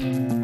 Why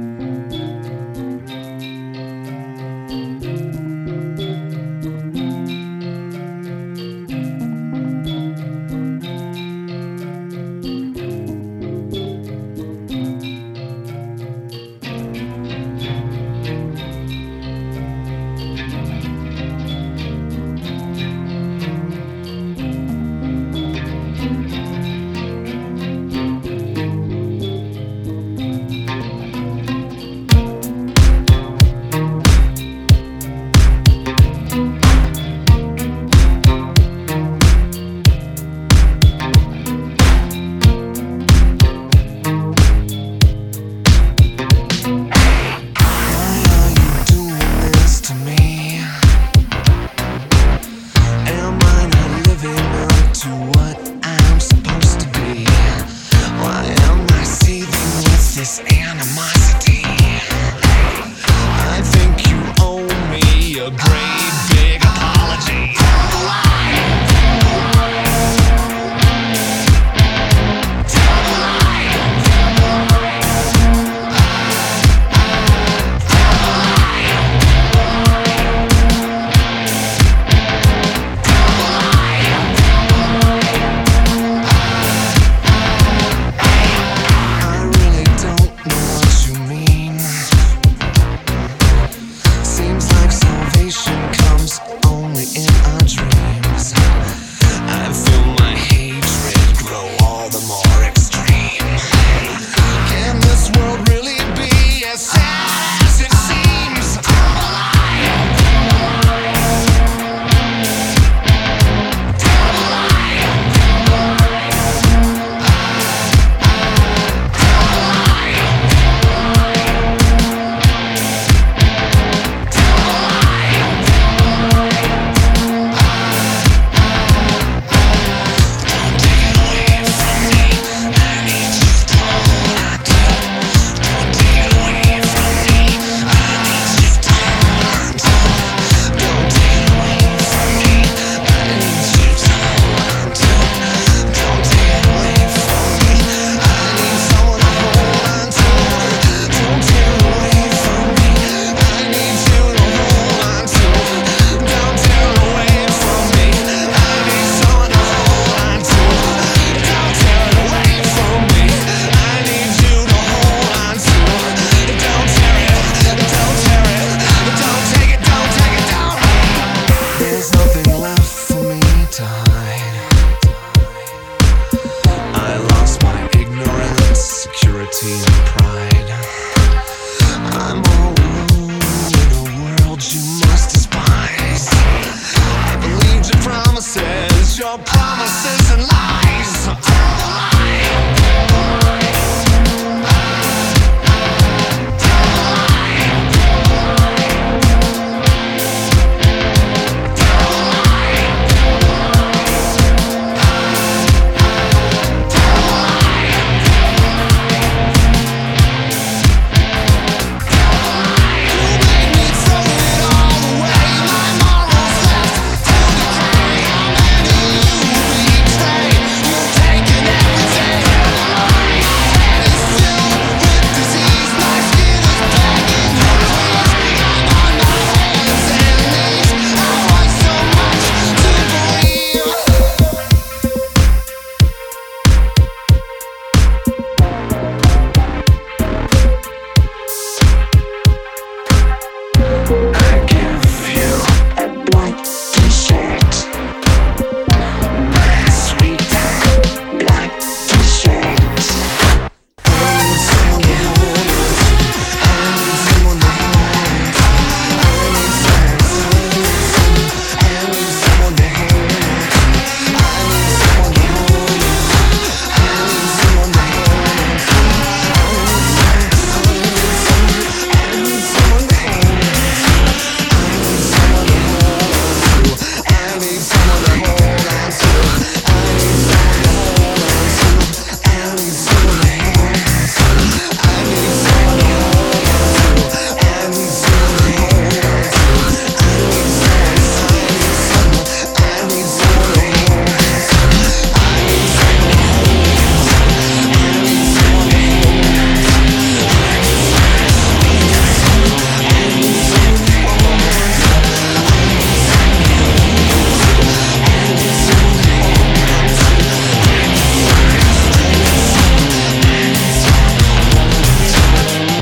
there's nothing left.